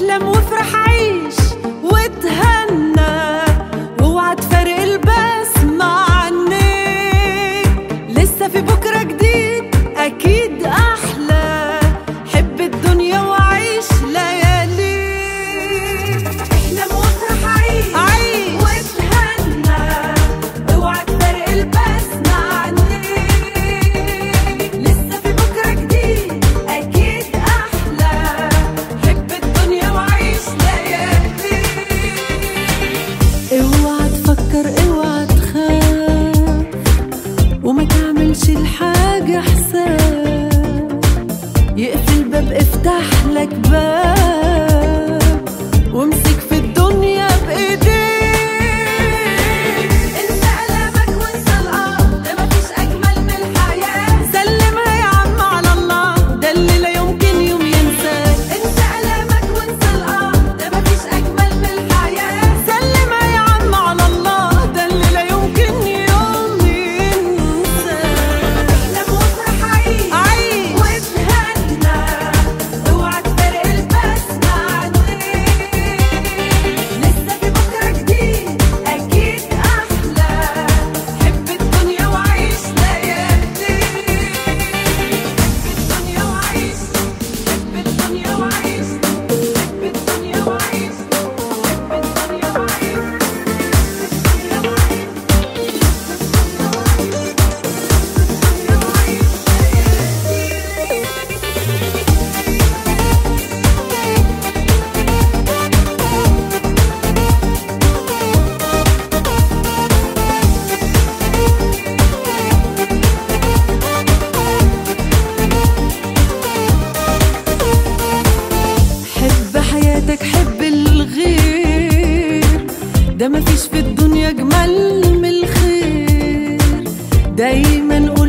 احلم وافرح عيش وما تعملش الحاجة حساب. يقفل باب افتح لك باب. ده مفيش في الدنيا جمال من الخير. دايما